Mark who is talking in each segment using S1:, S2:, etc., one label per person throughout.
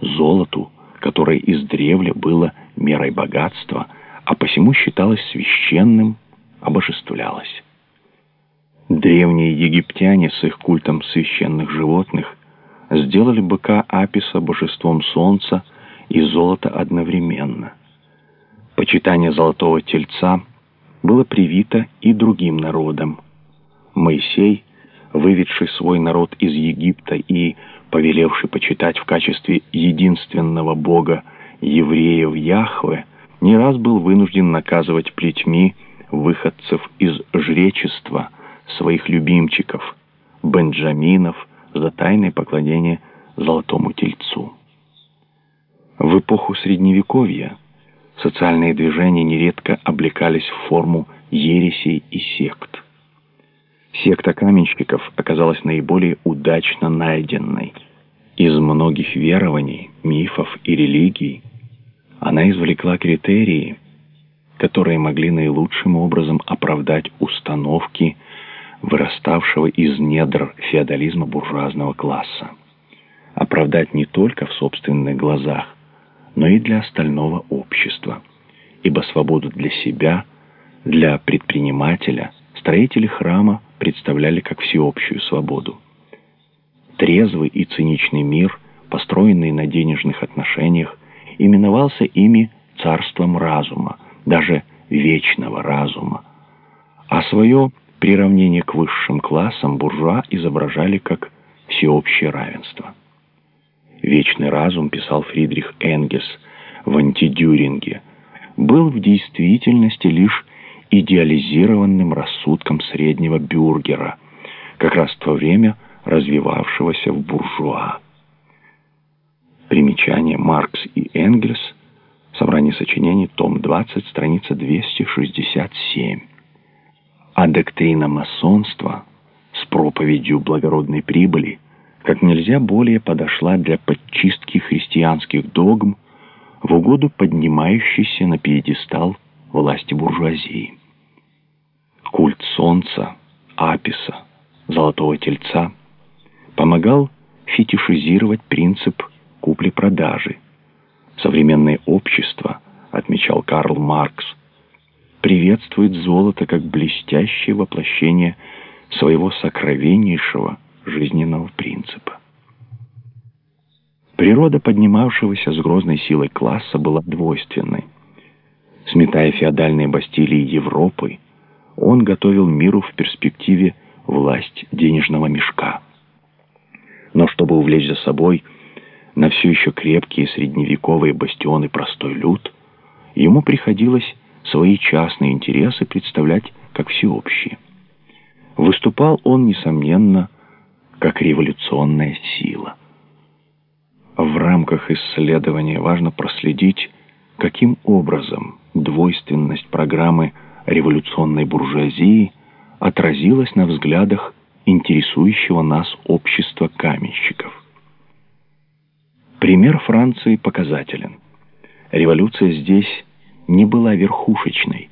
S1: золоту, которое издревле было мерой богатства, а посему считалось священным, обожествлялось. Древние египтяне с их культом священных животных сделали быка Аписа божеством солнца и золота одновременно. Почитание золотого тельца было привито и другим народам. Моисей, выведший свой народ из Египта и повелевший почитать в качестве единственного бога евреев Яхве, не раз был вынужден наказывать плетьми выходцев из жречества своих любимчиков, бенджаминов, за тайное поклонение золотому тельцу. В эпоху Средневековья социальные движения нередко облекались в форму ересей и сект. Секта каменщиков оказалась наиболее удачно найденной. Из многих верований, мифов и религий она извлекла критерии, которые могли наилучшим образом оправдать установки, выраставшего из недр феодализма буржуазного класса. Оправдать не только в собственных глазах, но и для остального общества. Ибо свободу для себя, для предпринимателя, строители храма представляли как всеобщую свободу. Трезвый и циничный мир, построенный на денежных отношениях, именовался ими царством разума, даже вечного разума. А свое приравнение к высшим классам буржуа изображали как всеобщее равенство. «Вечный разум», писал Фридрих Энгельс в «Антидюринге», был в действительности лишь идеализированным рассудком среднего бюргера, как раз в то время развивавшегося в буржуа. Примечание Маркс и Энгельс, собрание сочинений, том 20, страница 267. А доктрина масонства с проповедью благородной прибыли как нельзя более подошла для подчистки христианских догм в угоду поднимающейся на пьедестал власти буржуазии. Культ солнца, аписа, золотого тельца помогал фетишизировать принцип купли-продажи. Современное общество, отмечал Карл Маркс, приветствует золото как блестящее воплощение своего сокровеннейшего жизненного принципа. Природа поднимавшегося с грозной силой класса была двойственной. Сметая феодальные бастилии Европы, он готовил миру в перспективе власть денежного мешка. Но чтобы увлечь за собой на все еще крепкие средневековые бастионы простой люд, ему приходилось свои частные интересы представлять как всеобщие. Выступал он, несомненно, как революционная сила. В рамках исследования важно проследить, каким образом двойственность программы революционной буржуазии отразилась на взглядах интересующего нас общества каменщиков. Пример Франции показателен. Революция здесь не была верхушечной.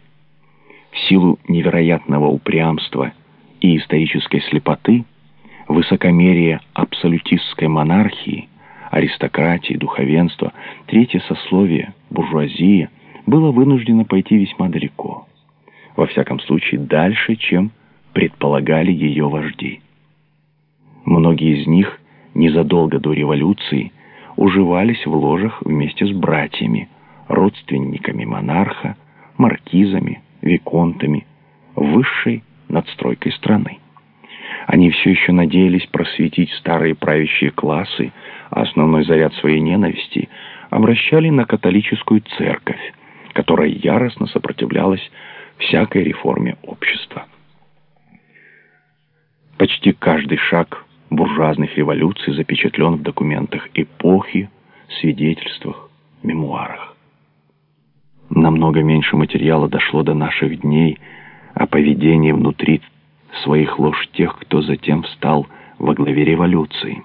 S1: В силу невероятного упрямства и исторической слепоты, высокомерия абсолютистской монархии, аристократии, духовенства, третье сословие, буржуазия, было вынуждено пойти весьма далеко. Во всяком случае, дальше, чем предполагали ее вожди. Многие из них незадолго до революции уживались в ложах вместе с братьями, родственниками монарха, маркизами, виконтами, высшей надстройкой страны. Они все еще надеялись просветить старые правящие классы, а основной заряд своей ненависти обращали на католическую церковь, которая яростно сопротивлялась всякой реформе общества. Почти каждый шаг буржуазных революций запечатлен в документах эпохи, свидетельствах, мемуарах. Намного меньше материала дошло до наших дней о поведении внутри своих лож тех, кто затем встал во главе революции.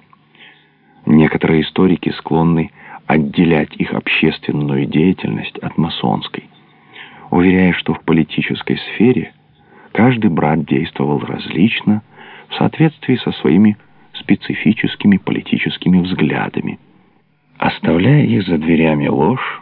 S1: Некоторые историки склонны отделять их общественную деятельность от масонской, уверяя, что в политической сфере каждый брат действовал различно в соответствии со своими специфическими политическими взглядами, Оставляя их за дверями ложь,